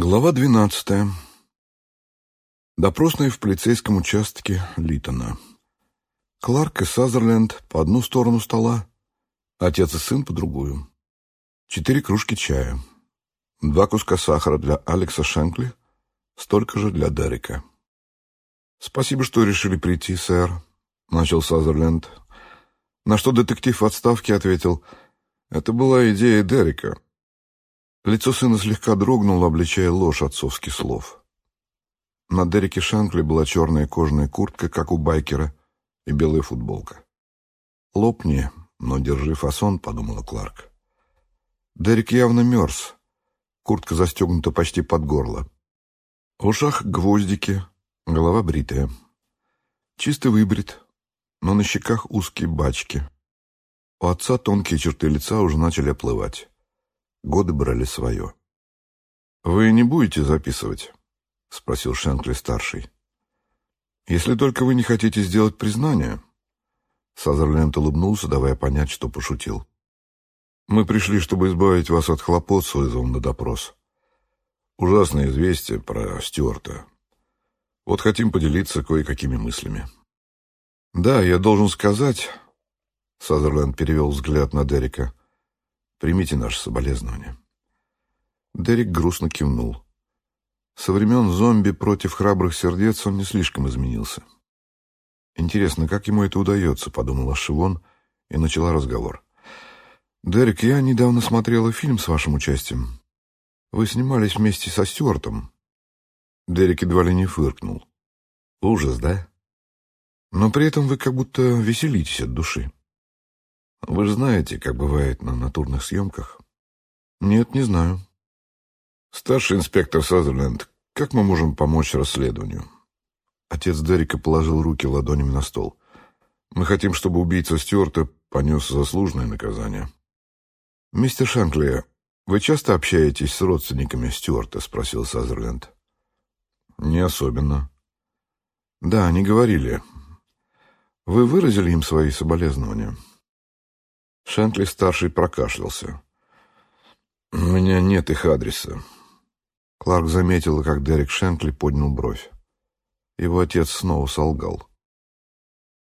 Глава двенадцатая. Допросная в полицейском участке Литона. Кларк и Сазерленд по одну сторону стола, отец и сын по другую. Четыре кружки чая. Два куска сахара для Алекса Шенкли, столько же для Дерека. «Спасибо, что решили прийти, сэр», — начал Сазерленд. На что детектив в отставке ответил, «Это была идея Дерека». Лицо сына слегка дрогнуло, обличая ложь отцовских слов. На Дереке Шанкли была черная кожаная куртка, как у байкера, и белая футболка. «Лопни, но держи фасон», — подумала Кларк. Дерек явно мерз. Куртка застегнута почти под горло. В ушах гвоздики, голова бритая. Чисто выбрит, но на щеках узкие бачки. У отца тонкие черты лица уже начали оплывать. Годы брали свое. «Вы не будете записывать?» — спросил Шенкли-старший. «Если только вы не хотите сделать признание». Сазерленд улыбнулся, давая понять, что пошутил. «Мы пришли, чтобы избавить вас от хлопот с вызовом на допрос. Ужасное известие про Стюарта. Вот хотим поделиться кое-какими мыслями». «Да, я должен сказать...» Сазерленд перевел взгляд на Дерека. Примите наше соболезнование». Дерек грустно кивнул. Со времен зомби против храбрых сердец он не слишком изменился. «Интересно, как ему это удается?» — подумала Шивон и начала разговор. «Дерек, я недавно смотрела фильм с вашим участием. Вы снимались вместе со Стюартом». Дерек едва ли не фыркнул. «Ужас, да? Но при этом вы как будто веселитесь от души». Вы же знаете, как бывает на натурных съемках? Нет, не знаю. Старший инспектор Сазерленд, как мы можем помочь расследованию? Отец Дерека положил руки ладонями на стол. Мы хотим, чтобы убийца Стюарта понес заслуженное наказание. Мистер Шанкли, вы часто общаетесь с родственниками Стюарта? Спросил Сазерленд. Не особенно. Да, они говорили. Вы выразили им свои соболезнования? Шенкли-старший прокашлялся. «У меня нет их адреса». Кларк заметила, как Дерек Шенкли поднял бровь. Его отец снова солгал.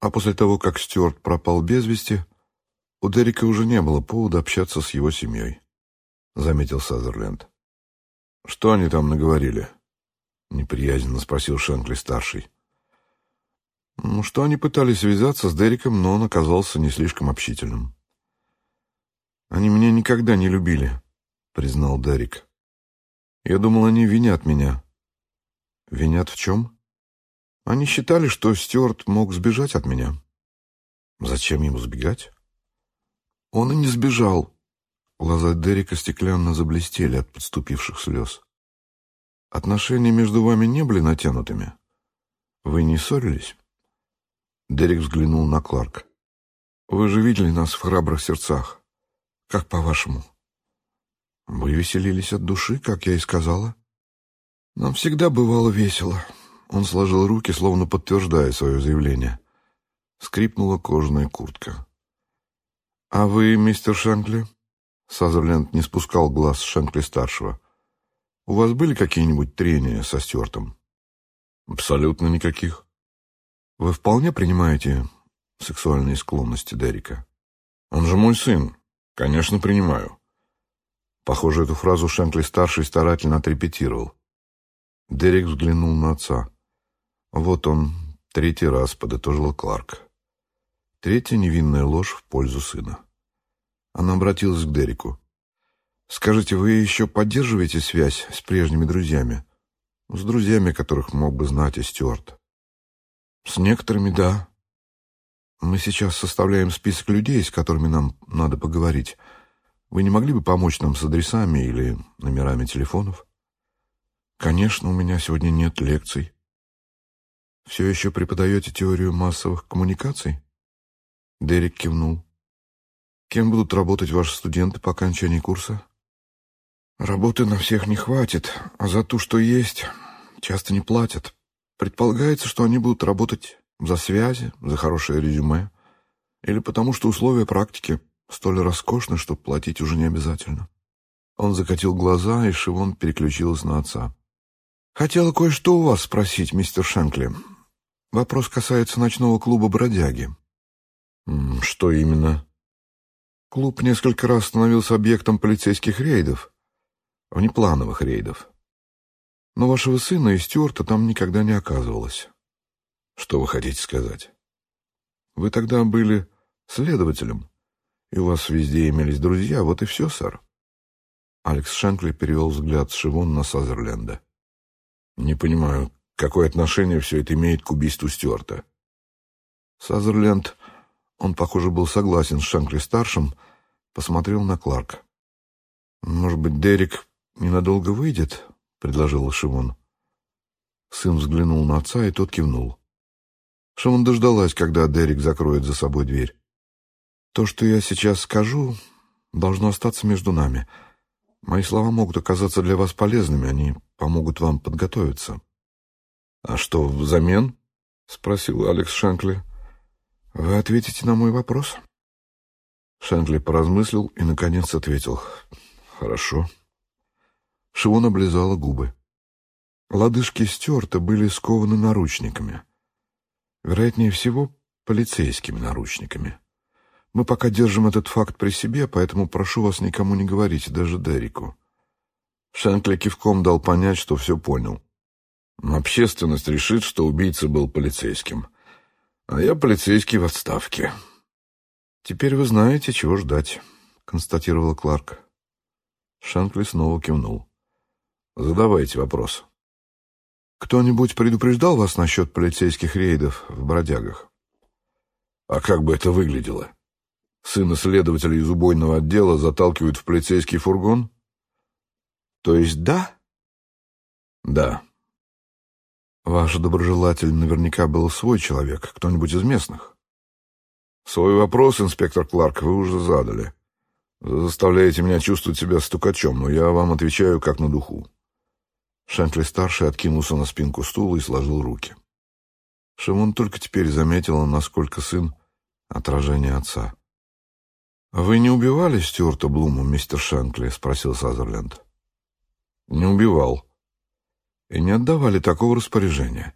А после того, как Стюарт пропал без вести, у Дерека уже не было повода общаться с его семьей, — заметил Сазерленд. «Что они там наговорили?» — неприязненно спросил Шенкли-старший. «Ну, что они пытались связаться с Дереком, но он оказался не слишком общительным». Они меня никогда не любили, признал Дарик. Я думал, они винят меня. Винят в чем? Они считали, что Стюарт мог сбежать от меня. Зачем ему сбегать? Он и не сбежал. Глаза Дерека стеклянно заблестели от подступивших слез. Отношения между вами не были натянутыми? Вы не ссорились? Дерек взглянул на Кларк. Вы же видели нас в храбрых сердцах. Как по-вашему? Вы веселились от души, как я и сказала. Нам всегда бывало весело. Он сложил руки, словно подтверждая свое заявление. Скрипнула кожаная куртка. «А вы, мистер Шенкли?» Сазерленд не спускал глаз с Шенкли-старшего. «У вас были какие-нибудь трения со Стюартом?» «Абсолютно никаких». «Вы вполне принимаете сексуальные склонности Дерека?» «Он же мой сын. «Конечно, принимаю». Похоже, эту фразу Шенкли-старший старательно отрепетировал. Дерек взглянул на отца. «Вот он, третий раз», — подытожил Кларк. Третья невинная ложь в пользу сына. Она обратилась к Дереку. «Скажите, вы еще поддерживаете связь с прежними друзьями? С друзьями, которых мог бы знать и Стюарт?» «С некоторыми, да», мы сейчас составляем список людей, с которыми нам надо поговорить. Вы не могли бы помочь нам с адресами или номерами телефонов? Конечно, у меня сегодня нет лекций. Все еще преподаете теорию массовых коммуникаций? Дерек кивнул. Кем будут работать ваши студенты по окончании курса? Работы на всех не хватит, а за то, что есть, часто не платят. Предполагается, что они будут работать за связи, за хорошее резюме. Или потому, что условия практики столь роскошны, что платить уже не обязательно. Он закатил глаза, и Шивон переключилась на отца. «Хотела кое-что у вас спросить, мистер Шенкли. Вопрос касается ночного клуба «Бродяги». «Что именно?» Клуб несколько раз становился объектом полицейских рейдов, внеплановых рейдов. Но вашего сына и Стюарта там никогда не оказывалось. Что вы хотите сказать? Вы тогда были следователем, и у вас везде имелись друзья, вот и все, сэр. Алекс Шенкли перевел взгляд с Шивон на Сазерленда. Не понимаю, какое отношение все это имеет к убийству Стюарта. Сазерленд, он, похоже, был согласен с Шенкли-старшим, посмотрел на Кларка. «Может быть, Дерек ненадолго выйдет?» — предложил Шивон. Сын взглянул на отца, и тот кивнул. Шимон дождалась, когда Дерек закроет за собой дверь. «То, что я сейчас скажу, должно остаться между нами. Мои слова могут оказаться для вас полезными, они помогут вам подготовиться». «А что взамен?» — спросил Алекс Шенкли. «Вы ответите на мой вопрос?» Шенкли поразмыслил и, наконец, ответил. «Хорошо». Шивон облизала губы. Лодыжки стерты были скованы наручниками. Вероятнее всего, полицейскими наручниками. Мы пока держим этот факт при себе, поэтому прошу вас никому не говорить, даже Дереку. Шенкли кивком дал понять, что все понял. Общественность решит, что убийца был полицейским. А я полицейский в отставке. Теперь вы знаете, чего ждать, констатировал Кларк. Шенкли снова кивнул. Задавайте вопрос. Кто-нибудь предупреждал вас насчет полицейских рейдов в бродягах? А как бы это выглядело? Сына следователя из убойного отдела заталкивают в полицейский фургон? То есть да? Да. Ваш доброжелатель наверняка был свой человек, кто-нибудь из местных. Свой вопрос, инспектор Кларк, вы уже задали. заставляете меня чувствовать себя стукачом, но я вам отвечаю как на духу. Шенкли-старший откинулся на спинку стула и сложил руки. Шимон только теперь заметила, насколько сын — отражение отца. «А вы не убивали Стюарта Блума, мистер Шенкли?» — спросил Сазерленд. «Не убивал». «И не отдавали такого распоряжения?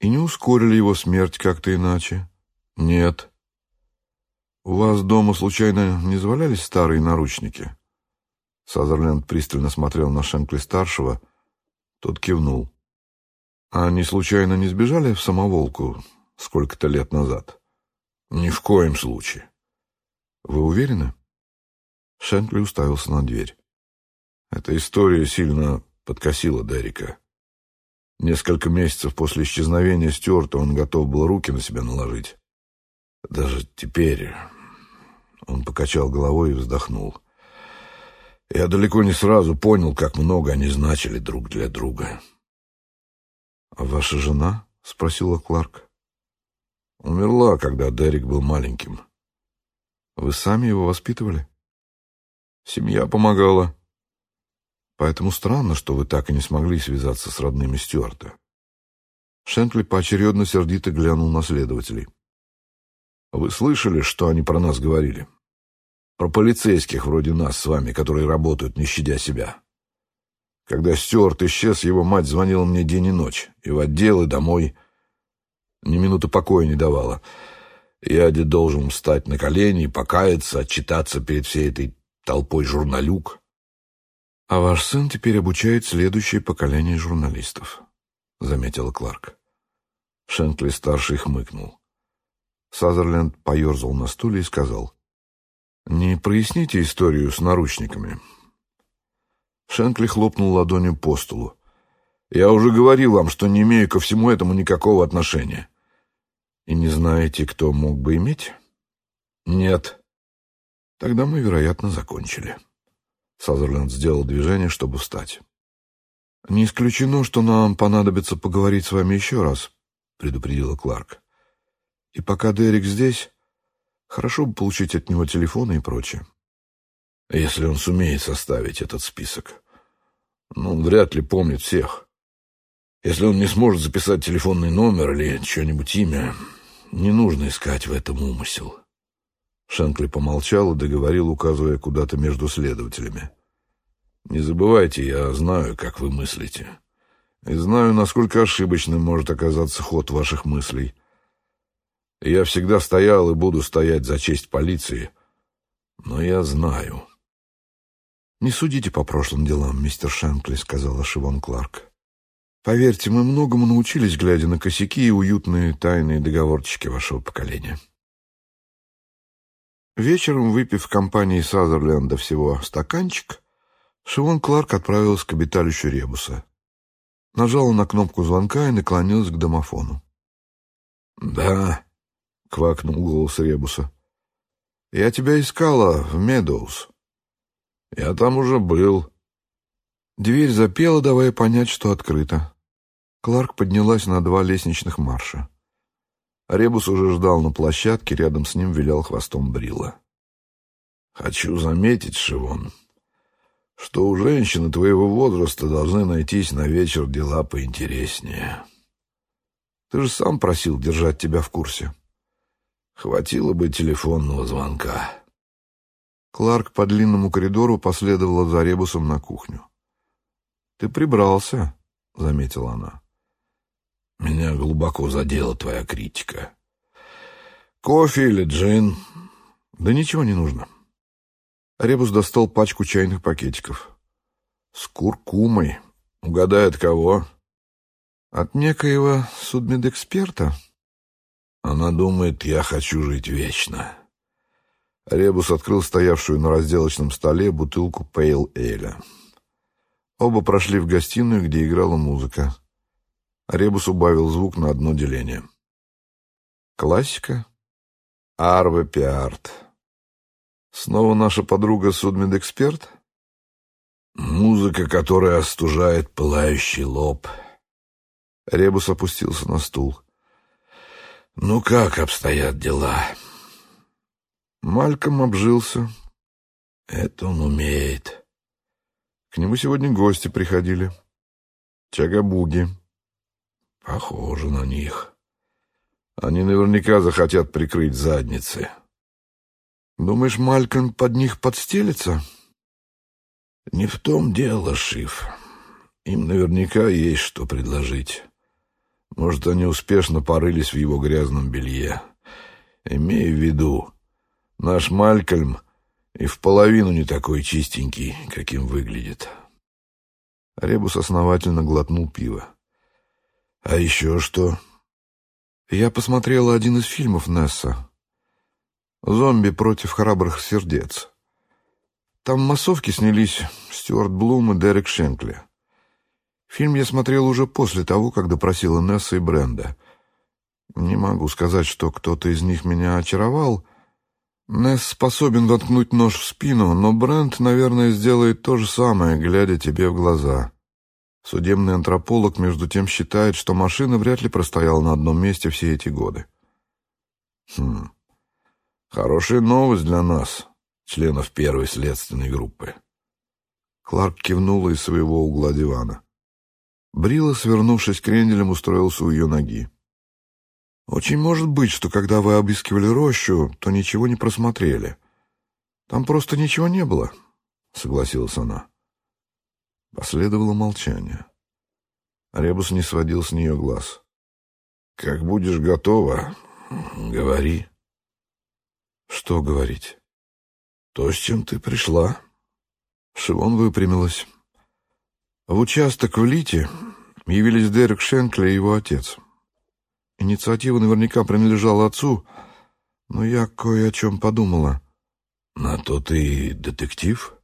И не ускорили его смерть как-то иначе?» «Нет». «У вас дома случайно не завалялись старые наручники?» Сазерленд пристально смотрел на Шенкли-старшего — тот кивнул. «А они случайно не сбежали в самоволку сколько-то лет назад?» «Ни в коем случае». «Вы уверены?» Шенкли уставился на дверь. Эта история сильно подкосила Дерека. Несколько месяцев после исчезновения Стюарта он готов был руки на себя наложить. Даже теперь он покачал головой и вздохнул. Я далеко не сразу понял, как много они значили друг для друга. «А ваша жена?» — спросила Кларк. «Умерла, когда Дерек был маленьким». «Вы сами его воспитывали?» «Семья помогала». «Поэтому странно, что вы так и не смогли связаться с родными Стюарта». Шенкли поочередно сердито глянул на следователей. «Вы слышали, что они про нас говорили?» Про полицейских вроде нас с вами, которые работают, не щадя себя. Когда Стюарт исчез, его мать звонила мне день и ночь, и в отдел, и домой. Ни минуты покоя не давала. Я где должен встать на колени, покаяться, отчитаться перед всей этой толпой журналюк. — А ваш сын теперь обучает следующее поколение журналистов, — заметила Кларк. Шенкли-старший хмыкнул. Сазерленд поерзал на стуле и сказал — «Не проясните историю с наручниками?» Шенкли хлопнул ладонью по столу. «Я уже говорил вам, что не имею ко всему этому никакого отношения». «И не знаете, кто мог бы иметь?» «Нет». «Тогда мы, вероятно, закончили». Сазерленд сделал движение, чтобы встать. «Не исключено, что нам понадобится поговорить с вами еще раз», — предупредила Кларк. «И пока Дерек здесь, Хорошо бы получить от него телефоны и прочее. Если он сумеет составить этот список. Ну, он вряд ли помнит всех. Если он не сможет записать телефонный номер или что-нибудь имя, не нужно искать в этом умысел. Шенкли помолчал и договорил, указывая куда-то между следователями. Не забывайте, я знаю, как вы мыслите. И знаю, насколько ошибочным может оказаться ход ваших мыслей. Я всегда стоял и буду стоять за честь полиции, но я знаю. «Не судите по прошлым делам, мистер Шенкли», — сказала Шивон Кларк. «Поверьте, мы многому научились, глядя на косяки и уютные тайные договорчики вашего поколения». Вечером, выпив в компании Сазерленда всего стаканчик, Шивон Кларк отправилась к обиталищу Ребуса. Нажала на кнопку звонка и наклонилась к домофону. «Да», — квакнул голос Ребуса. «Я тебя искала в Медоуз». «Я там уже был». Дверь запела, давая понять, что открыто. Кларк поднялась на два лестничных марша. Ребус уже ждал на площадке, рядом с ним вилял хвостом Брила. «Хочу заметить, Шивон, что у женщины твоего возраста должны найтись на вечер дела поинтереснее. Ты же сам просил держать тебя в курсе. Хватило бы телефонного звонка. Кларк по длинному коридору последовала за Ребусом на кухню. «Ты прибрался», — заметила она. «Меня глубоко задела твоя критика. Кофе или джин?» «Да ничего не нужно». Ребус достал пачку чайных пакетиков. «С куркумой. Угадай, от кого?» «От некоего судмедэксперта». «Она думает, я хочу жить вечно». Ребус открыл стоявшую на разделочном столе бутылку пейл эля. Оба прошли в гостиную, где играла музыка. Ребус убавил звук на одно деление. «Классика?» «Арве Пиарт». Снова наша подруга судмедэксперт? Музыка, которая остужает пылающий лоб. Ребус опустился на стул. Ну как обстоят дела? Мальком обжился. Это он умеет. К нему сегодня гости приходили. Чагабуги. Похоже на них. Они наверняка захотят прикрыть задницы. Думаешь, Малькольм под них подстелится? Не в том дело, Шиф. Им наверняка есть что предложить. Может, они успешно порылись в его грязном белье. Имею в виду, наш Малькольм и в половину не такой чистенький, каким выглядит. Ребус основательно глотнул пиво. А еще что? Я посмотрела один из фильмов Несса. «Зомби против храбрых сердец». Там массовки снялись Стюарт Блум и Дерек Шенкли. Фильм я смотрел уже после того, как допросила Несса и Бренда. Не могу сказать, что кто-то из них меня очаровал. Несс способен воткнуть нож в спину, но Брент, наверное, сделает то же самое, глядя тебе в глаза. Судебный антрополог, между тем, считает, что машина вряд ли простояла на одном месте все эти годы. Хм... Хорошая новость для нас, членов первой следственной группы. Кларк кивнула из своего угла дивана. Брила, свернувшись кренделем, устроился у ее ноги. «Очень может быть, что когда вы обыскивали рощу, то ничего не просмотрели. Там просто ничего не было», — согласилась она. Последовало молчание. Ребус не сводил с нее глаз. «Как будешь готова, говори». Что говорить? То, с чем ты пришла. Шивон выпрямилась. В участок в Лите явились Дерек Шенкли и его отец. Инициатива наверняка принадлежала отцу, но я кое о чем подумала. На то ты детектив?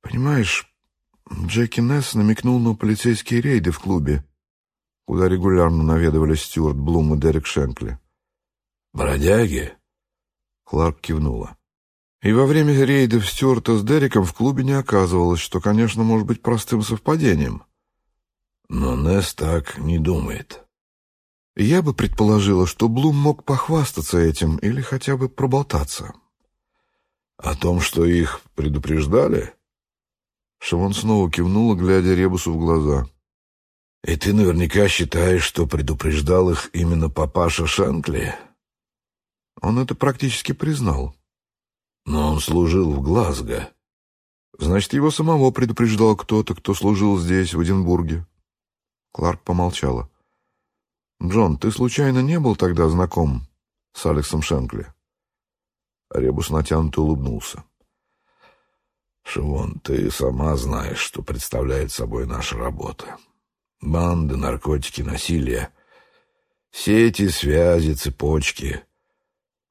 Понимаешь, Джеки Несс намекнул на полицейские рейды в клубе, куда регулярно наведывались Стюарт Блум и Дерек Шенкли. «Бродяги?» Кларк кивнула. И во время рейдов Стюарта с Дереком в клубе не оказывалось, что, конечно, может быть простым совпадением. Но Несс так не думает. Я бы предположила, что Блум мог похвастаться этим или хотя бы проболтаться. О том, что их предупреждали? Шивон снова кивнула, глядя Ребусу в глаза. И ты наверняка считаешь, что предупреждал их именно папаша Шанкли? Он это практически признал. Но он служил в Глазго. Значит, его самого предупреждал кто-то, кто служил здесь, в Эдинбурге. Кларк помолчала. «Джон, ты случайно не был тогда знаком с Алексом Шенкли?» Ребус натянуто улыбнулся. «Шивон, ты сама знаешь, что представляет собой наша работа. Банды, наркотики, насилие. Все эти связи, цепочки.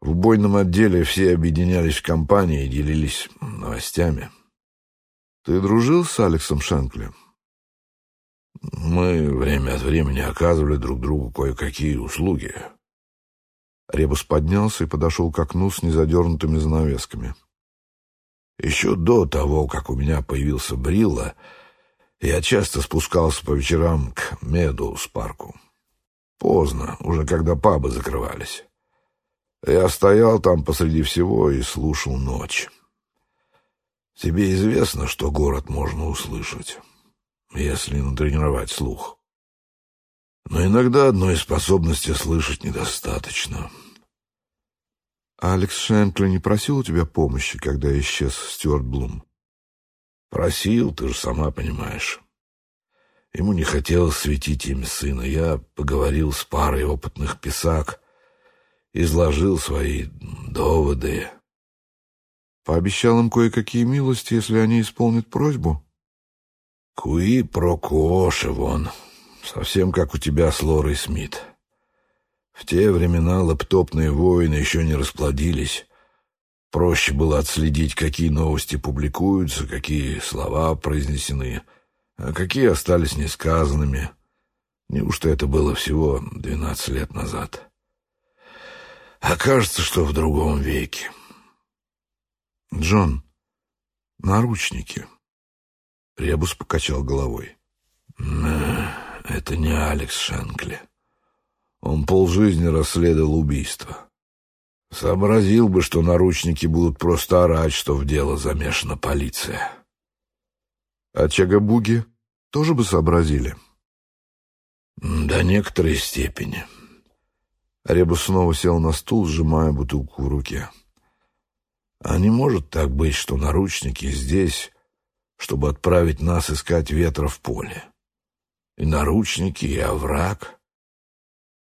В убойном отделе все объединялись в компании и делились новостями». «Ты дружил с Алексом Шенкли?» Мы время от времени оказывали друг другу кое-какие услуги. Ребус поднялся и подошел к окну с незадернутыми занавесками. Еще до того, как у меня появился Брилла, я часто спускался по вечерам к Медоус парку. Поздно, уже когда пабы закрывались. Я стоял там посреди всего и слушал ночь. Тебе известно, что город можно услышать если натренировать слух. Но иногда одной способности слышать недостаточно. Алекс Шенкли не просил у тебя помощи, когда исчез Стюарт Блум? Просил, ты же сама понимаешь. Ему не хотелось светить имя сына. Я поговорил с парой опытных писак, изложил свои доводы. Пообещал им кое-какие милости, если они исполнят просьбу? Куи про Куоши вон, совсем как у тебя с Лорой Смит. В те времена лаптопные войны еще не расплодились. Проще было отследить, какие новости публикуются, какие слова произнесены, а какие остались несказанными. Неужто это было всего двенадцать лет назад? А кажется, что в другом веке. Джон, наручники. Ребус покачал головой. «Это не Алекс Шенкли. Он полжизни расследовал убийство. Сообразил бы, что наручники будут просто орать, что в дело замешана полиция». «А Чагабуги тоже бы сообразили?» «До некоторой степени». Ребус снова сел на стул, сжимая бутылку в руке. «А не может так быть, что наручники здесь...» чтобы отправить нас искать ветра в поле. И наручники, и овраг.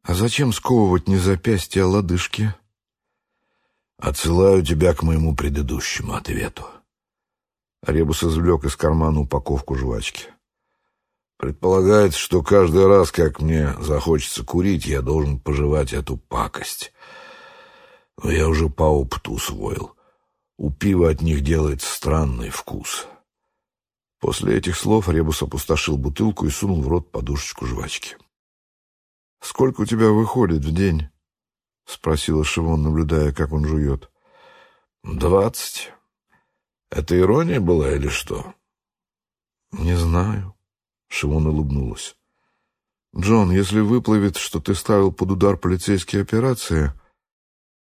А зачем сковывать не запястья, а лодыжки? Отсылаю тебя к моему предыдущему ответу. Ребус извлек из кармана упаковку жвачки. Предполагается, что каждый раз, как мне захочется курить, я должен пожевать эту пакость. Но я уже по опыту усвоил. У пива от них делается странный вкус. После этих слов Ребус опустошил бутылку и сунул в рот подушечку жвачки. «Сколько у тебя выходит в день?» — спросила Шивон, наблюдая, как он жует. «Двадцать. Это ирония была или что?» «Не знаю», — Шивон улыбнулась. «Джон, если выплывет, что ты ставил под удар полицейские операции...»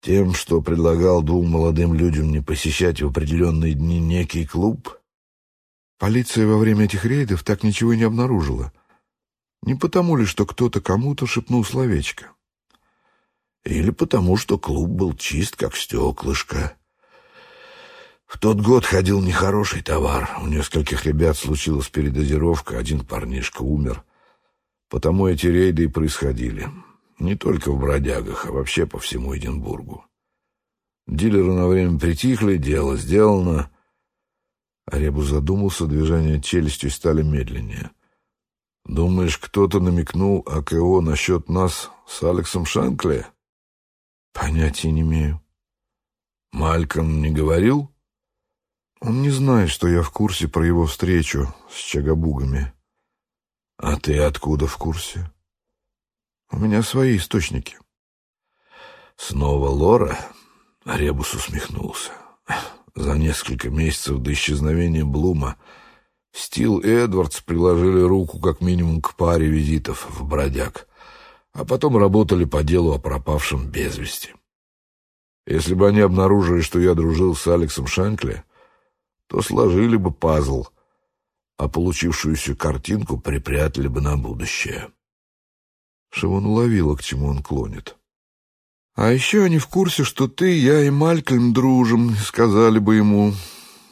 «Тем, что предлагал двум молодым людям не посещать в определенные дни некий клуб...» Полиция во время этих рейдов так ничего не обнаружила. Не потому ли, что кто-то кому-то шепнул словечко? Или потому, что клуб был чист, как стеклышко. В тот год ходил нехороший товар. У нескольких ребят случилась передозировка, один парнишка умер. Потому эти рейды и происходили. Не только в бродягах, а вообще по всему Эдинбургу. Дилеры на время притихли, дело сделано — Аребу задумался, движения челюстью стали медленнее. «Думаешь, кто-то намекнул АКО насчет нас с Алексом Шанкли?» «Понятия не имею». «Мальком не говорил?» «Он не знает, что я в курсе про его встречу с Чагабугами». «А ты откуда в курсе?» «У меня свои источники». «Снова Лора?» Ребус усмехнулся. За несколько месяцев до исчезновения Блума Стил и Эдвардс приложили руку как минимум к паре визитов в бродяг, а потом работали по делу о пропавшем без вести. Если бы они обнаружили, что я дружил с Алексом Шанкли, то сложили бы пазл, а получившуюся картинку припрятали бы на будущее. Шивон уловила, к чему он клонит. А еще они в курсе, что ты, я и Малькольм дружим, сказали бы ему,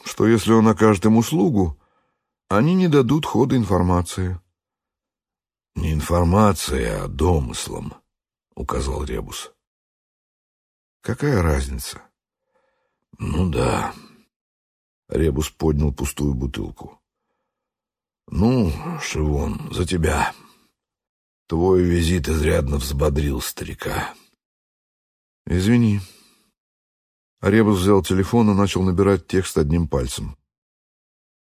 что если он окажет им услугу, они не дадут хода информации. «Не информация, а домыслом», — указал Ребус. «Какая разница?» «Ну да». Ребус поднял пустую бутылку. «Ну, Шивон, за тебя. Твой визит изрядно взбодрил старика». «Извини». Ребус взял телефон и начал набирать текст одним пальцем.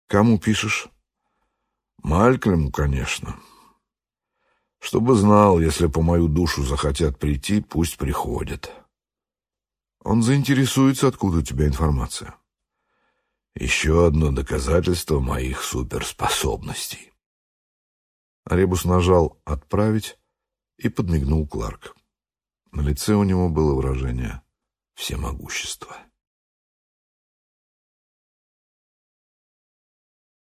«Кому пишешь?» «Малькольму, конечно. Чтобы знал, если по мою душу захотят прийти, пусть приходят». «Он заинтересуется, откуда у тебя информация». «Еще одно доказательство моих суперспособностей». Ребус нажал «Отправить» и подмигнул Кларк. На лице у него было выражение всемогущества.